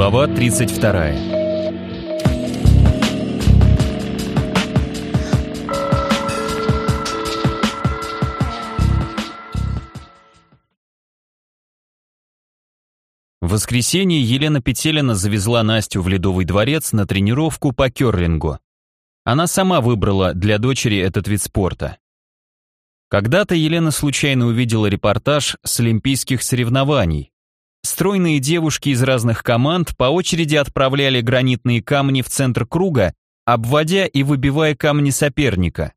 Глава 32. В воскресенье Елена Петелина завезла Настю в Ледовый дворец на тренировку по керлингу. Она сама выбрала для дочери этот вид спорта. Когда-то Елена случайно увидела репортаж с олимпийских соревнований. Стройные девушки из разных команд по очереди отправляли гранитные камни в центр круга, обводя и выбивая камни соперника.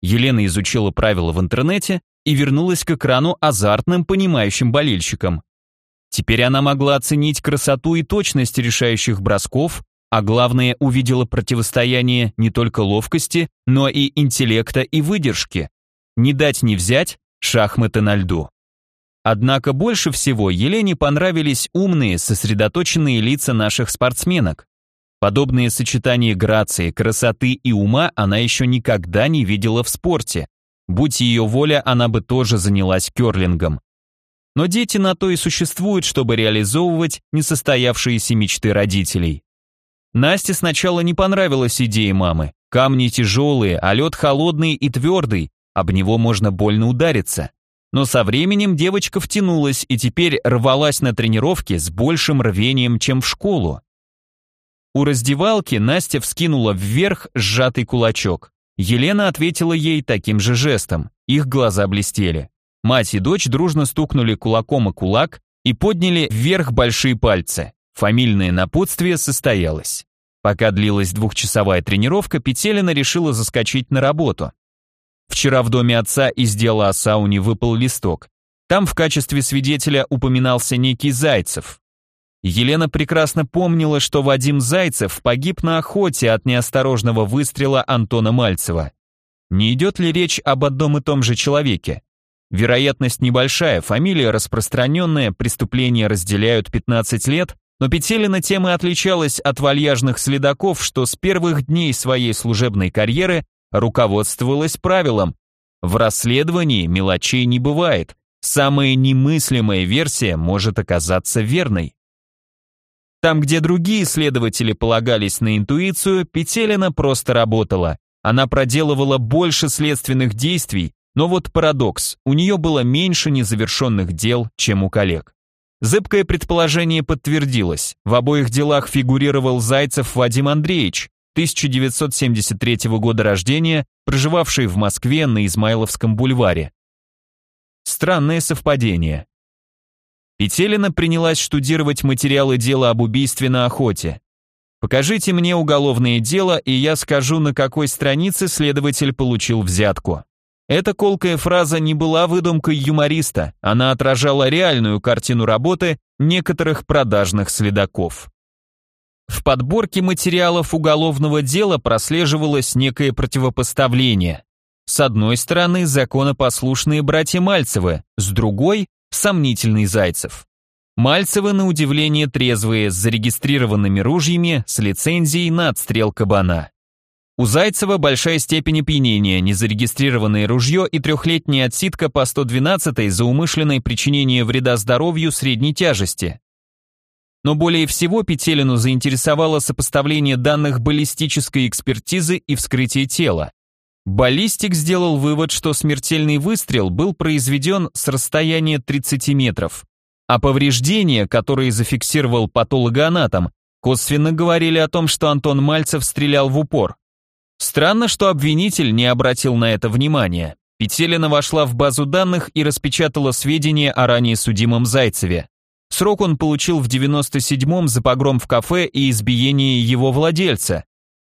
Елена изучила правила в интернете и вернулась к экрану азартным, понимающим болельщикам. Теперь она могла оценить красоту и точность решающих бросков, а главное, увидела противостояние не только ловкости, но и интеллекта и выдержки. Не дать не взять шахматы на льду. Однако больше всего Елене понравились умные, сосредоточенные лица наших спортсменок. Подобные сочетания грации, красоты и ума она еще никогда не видела в спорте. Будь ее воля, она бы тоже занялась керлингом. Но дети на то и существуют, чтобы реализовывать несостоявшиеся мечты родителей. Насте сначала не понравилась идея мамы. Камни тяжелые, а лед холодный и твердый, об него можно больно удариться. Но со временем девочка втянулась и теперь рвалась на тренировки с большим рвением, чем в школу. У раздевалки Настя вскинула вверх сжатый кулачок. Елена ответила ей таким же жестом. Их глаза блестели. Мать и дочь дружно стукнули кулаком о кулак и подняли вверх большие пальцы. Фамильное напутствие состоялось. Пока длилась двухчасовая тренировка, Петелина решила заскочить на работу. Вчера в доме отца из дела о сауне выпал листок. Там в качестве свидетеля упоминался некий Зайцев. Елена прекрасно помнила, что Вадим Зайцев погиб на охоте от неосторожного выстрела Антона Мальцева. Не идет ли речь об одном и том же человеке? Вероятность небольшая, фамилия распространенная, преступления разделяют 15 лет, но Петелина тем и отличалась от вальяжных следаков, что с первых дней своей служебной карьеры руководствовалась правилом «в расследовании мелочей не бывает, самая немыслимая версия может оказаться верной». Там, где другие следователи полагались на интуицию, Петелина просто работала. Она проделывала больше следственных действий, но вот парадокс, у нее было меньше незавершенных дел, чем у коллег. Зыбкое предположение подтвердилось. В обоих делах фигурировал Зайцев Вадим Андреевич, 1973 года рождения, проживавший в Москве на Измайловском бульваре. Странное совпадение. Петелина принялась штудировать материалы дела об убийстве на охоте. Покажите мне уголовное дело, и я скажу, на какой странице следователь получил взятку. Эта колкая фраза не была выдумкой юмориста, она отражала реальную картину работы некоторых продажных следаков. В подборке материалов уголовного дела прослеживалось некое противопоставление. С одной стороны, законопослушные братья Мальцевы, с другой – сомнительный Зайцев. Мальцевы, на удивление, трезвые, с зарегистрированными ружьями, с лицензией на отстрел кабана. У Зайцева большая степень опьянения, незарегистрированное ружье и трехлетняя отсидка по 112 за умышленное причинение вреда здоровью средней тяжести. Но более всего Петелину заинтересовало сопоставление данных баллистической экспертизы и вскрытие тела. Баллистик сделал вывод, что смертельный выстрел был произведен с расстояния 30 метров, а повреждения, которые зафиксировал патологоанатом, косвенно говорили о том, что Антон Мальцев стрелял в упор. Странно, что обвинитель не обратил на это внимания. Петелина вошла в базу данных и распечатала сведения о ранее судимом Зайцеве. Срок он получил в 97-м за погром в кафе и избиение его владельца.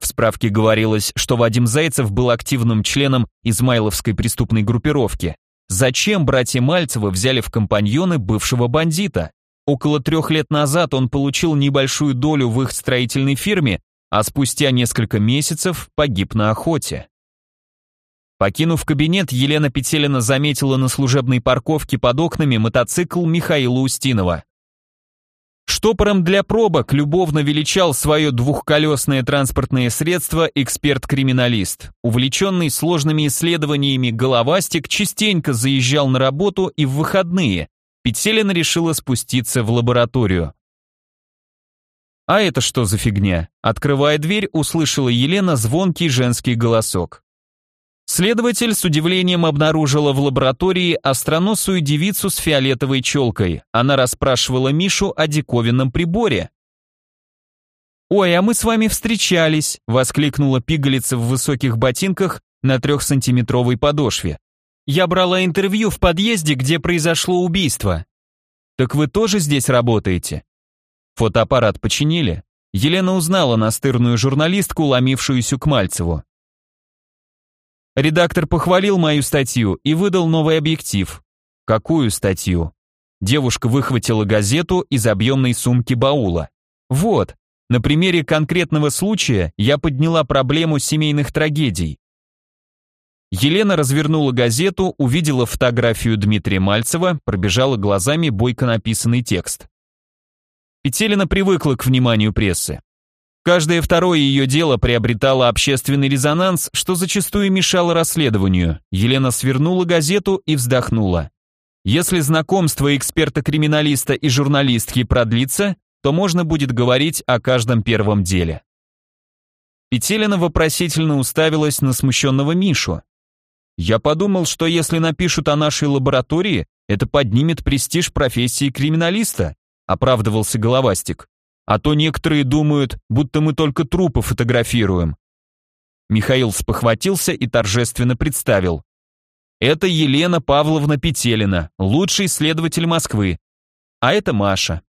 В справке говорилось, что Вадим Зайцев был активным членом Измайловской преступной группировки. Зачем братья Мальцева взяли в компаньоны бывшего бандита? Около трех лет назад он получил небольшую долю в их строительной фирме, а спустя несколько месяцев погиб на охоте. Покинув кабинет, Елена Петелина заметила на служебной парковке под окнами мотоцикл Михаила Устинова. Штопором для пробок любовно величал свое двухколесное транспортное средство эксперт-криминалист. Увлеченный сложными исследованиями головастик частенько заезжал на работу и в выходные. Петелина решила спуститься в лабораторию. А это что за фигня? Открывая дверь, услышала Елена звонкий женский голосок. Следователь с удивлением обнаружила в лаборатории остроносую девицу с фиолетовой челкой. Она расспрашивала Мишу о диковинном приборе. «Ой, а мы с вами встречались!» — воскликнула пигалица в высоких ботинках на трехсантиметровой подошве. «Я брала интервью в подъезде, где произошло убийство». «Так вы тоже здесь работаете?» Фотоаппарат починили. Елена узнала настырную журналистку, ломившуюся к Мальцеву. Редактор похвалил мою статью и выдал новый объектив. Какую статью? Девушка выхватила газету из объемной сумки баула. Вот, на примере конкретного случая я подняла проблему семейных трагедий. Елена развернула газету, увидела фотографию Дмитрия Мальцева, пробежала глазами бойко написанный текст. Петелина привыкла к вниманию прессы. Каждое второе ее дело приобретало общественный резонанс, что зачастую мешало расследованию. Елена свернула газету и вздохнула. Если знакомство эксперта-криминалиста и журналистки продлится, то можно будет говорить о каждом первом деле. Петелина вопросительно уставилась на смущенного Мишу. «Я подумал, что если напишут о нашей лаборатории, это поднимет престиж профессии криминалиста», оправдывался Головастик. А то некоторые думают, будто мы только трупы фотографируем. Михаил спохватился и торжественно представил. Это Елена Павловна Петелина, лучший следователь Москвы. А это Маша.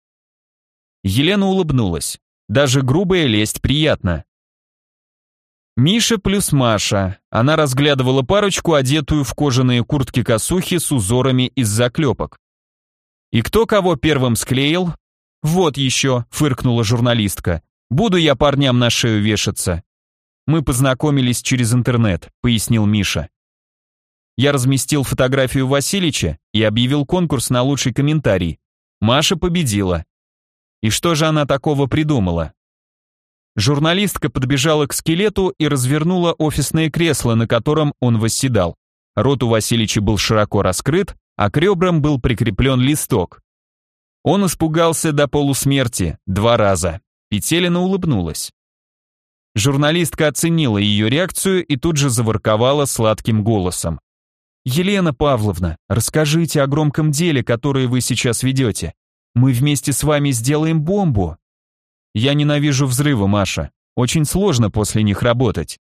Елена улыбнулась. Даже грубая лесть приятно. Миша плюс Маша. Она разглядывала парочку, одетую в кожаные куртки-косухи с узорами из заклепок. И кто кого первым склеил, «Вот еще», — фыркнула журналистка. «Буду я парням на шею вешаться». «Мы познакомились через интернет», — пояснил Миша. Я разместил фотографию Васильича и объявил конкурс на лучший комментарий. Маша победила. И что же она такого придумала? Журналистка подбежала к скелету и развернула офисное кресло, на котором он восседал. Рот у Васильича был широко раскрыт, а к ребрам был прикреплен листок. Он испугался до полусмерти два раза. Петелина улыбнулась. Журналистка оценила ее реакцию и тут же заворковала сладким голосом. «Елена Павловна, расскажите о громком деле, которое вы сейчас ведете. Мы вместе с вами сделаем бомбу». «Я ненавижу взрывы, Маша. Очень сложно после них работать.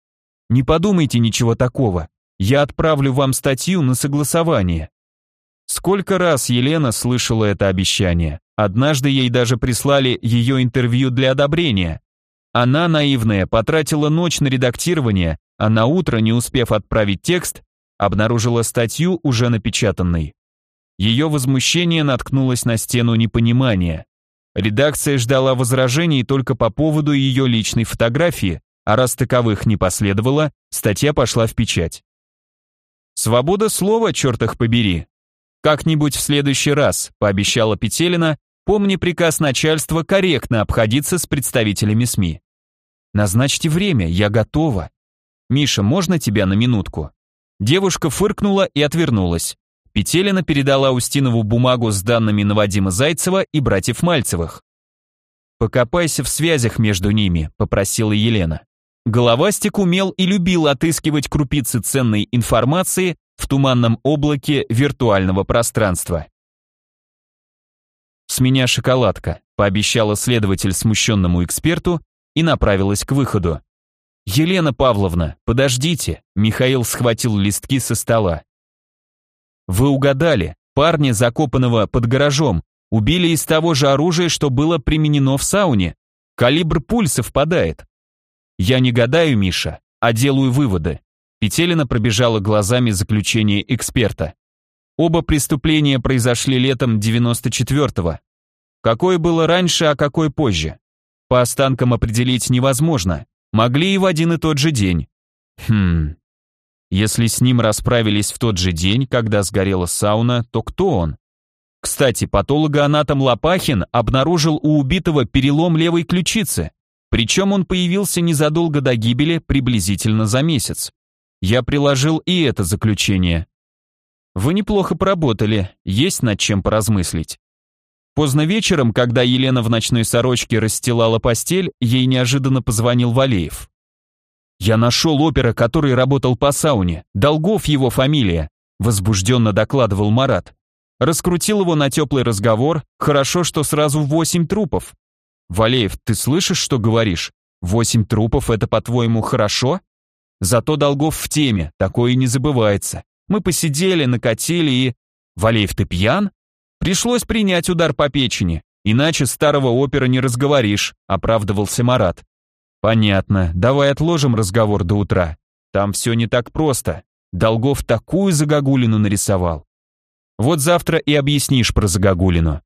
Не подумайте ничего такого. Я отправлю вам статью на согласование. Сколько раз Елена слышала это обещание. Однажды ей даже прислали ее интервью для одобрения. Она, наивная, потратила ночь на редактирование, а на утро, не успев отправить текст, обнаружила статью, уже напечатанной. Ее возмущение наткнулось на стену непонимания. Редакция ждала возражений только по поводу ее личной фотографии, а раз таковых не последовало, статья пошла в печать. Свобода слова, черт их побери, «Как-нибудь в следующий раз», — пообещала Петелина, помни приказ начальства корректно обходиться с представителями СМИ. «Назначьте время, я готова». «Миша, можно тебя на минутку?» Девушка фыркнула и отвернулась. Петелина передала Устинову бумагу с данными на Вадима Зайцева и братьев Мальцевых. «Покопайся в связях между ними», — попросила Елена. Головастик умел и любил отыскивать крупицы ценной информации в туманном облаке виртуального пространства. «С меня шоколадка», — пообещала следователь смущенному эксперту и направилась к выходу. «Елена Павловна, подождите», — Михаил схватил листки со стола. «Вы угадали, парня, закопанного под гаражом, убили из того же оружия, что было применено в сауне. Калибр пуль совпадает. Я не гадаю, Миша, а делаю выводы. Петелина пробежала глазами заключение эксперта. Оба преступления произошли летом 94-го. Какое было раньше, а какое позже? По останкам определить невозможно. Могли и в один и тот же день. Хм. Если с ним расправились в тот же день, когда сгорела сауна, то кто он? Кстати, патологоанатом Лопахин обнаружил у убитого перелом левой ключицы. Причем он появился незадолго до гибели, приблизительно за месяц. Я приложил и это заключение. Вы неплохо поработали, есть над чем поразмыслить. Поздно вечером, когда Елена в ночной сорочке расстилала постель, ей неожиданно позвонил Валеев. «Я нашел опера, который работал по сауне. Долгов его фамилия», возбужденно докладывал Марат. Раскрутил его на теплый разговор, хорошо, что сразу восемь трупов. «Валеев, ты слышишь, что говоришь? Восемь трупов — это, по-твоему, хорошо?» Зато Долгов в теме, такое не забывается. Мы посидели, накатили и... Валеев, ты пьян? Пришлось принять удар по печени, иначе старого опера не разговоришь, оправдывался Марат. Понятно, давай отложим разговор до утра. Там все не так просто. Долгов такую загогулину нарисовал. Вот завтра и объяснишь про загогулину.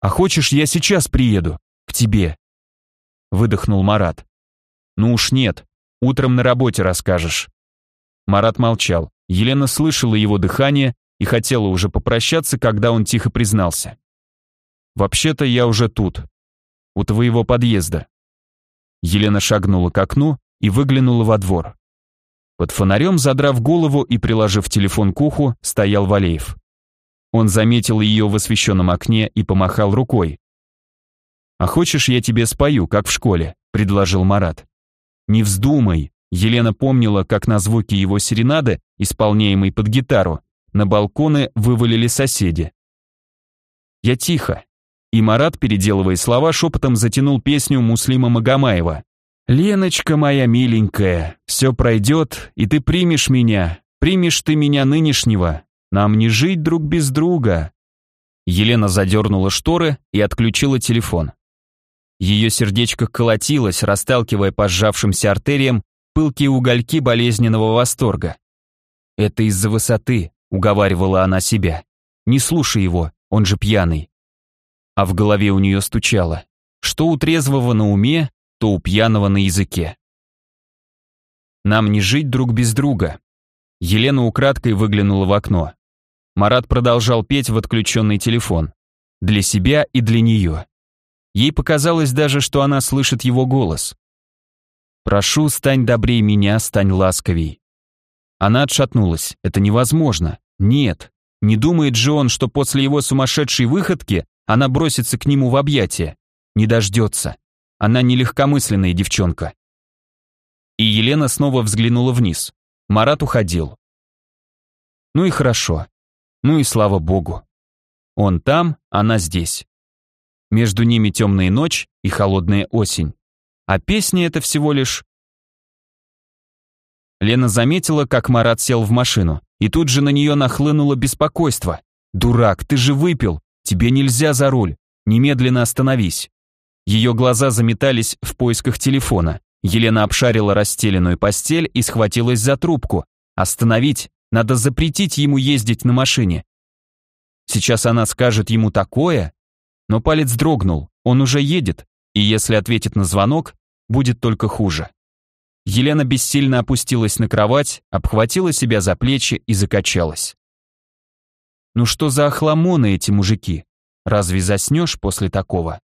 А хочешь, я сейчас приеду? К тебе. Выдохнул Марат. Ну уж нет, утром на работе расскажешь. Марат молчал. Елена слышала его дыхание и хотела уже попрощаться, когда он тихо признался. «Вообще-то я уже тут, у твоего подъезда». Елена шагнула к окну и выглянула во двор. Под фонарем, задрав голову и приложив телефон к уху, стоял Валеев. Он заметил ее в освещенном окне и помахал рукой. «А хочешь, я тебе спою, как в школе?» – предложил Марат. «Не вздумай!» Елена помнила, как на звуки его серенады, исполняемой под гитару, на балконы вывалили соседи. Я тихо. И Марат, переделывая слова, шепотом затянул песню Муслима Магомаева. «Леночка моя миленькая, все пройдет, и ты примешь меня, примешь ты меня нынешнего, нам не жить друг без друга». Елена задернула шторы и отключила телефон. Ее сердечко колотилось, расталкивая по сжавшимся артериям пылкие угольки болезненного восторга. «Это из-за высоты», уговаривала она себя. Не слушай его, он же пьяный. А в голове у нее стучало. Что у трезвого на уме, то у пьяного на языке. Нам не жить друг без друга. Елена украдкой выглянула в окно. Марат продолжал петь в отключенный телефон. Для себя и для нее. Ей показалось даже, что она слышит его голос. «Прошу, стань добрей меня, стань ласковей. Она отшатнулась. Это невозможно. Нет. Не думает же он, что после его сумасшедшей выходки она бросится к нему в объятия. Не дождется. Она не легкомысленная девчонка. И Елена снова взглянула вниз. Марат уходил. Ну и хорошо. Ну и слава богу. Он там, она здесь. Между ними темная ночь и холодная осень. А песня это всего лишь Лена заметила, как Марат сел в машину, и тут же на нее нахлынуло беспокойство. «Дурак, ты же выпил! Тебе нельзя за руль! Немедленно остановись!» Ее глаза заметались в поисках телефона. Елена обшарила расстеленную постель и схватилась за трубку. «Остановить! Надо запретить ему ездить на машине!» Сейчас она скажет ему такое, но палец дрогнул, он уже едет, и если ответит на звонок, будет только хуже. Елена бессильно опустилась на кровать, обхватила себя за плечи и закачалась. Ну что за охламоны эти мужики? Разве заснешь после такого?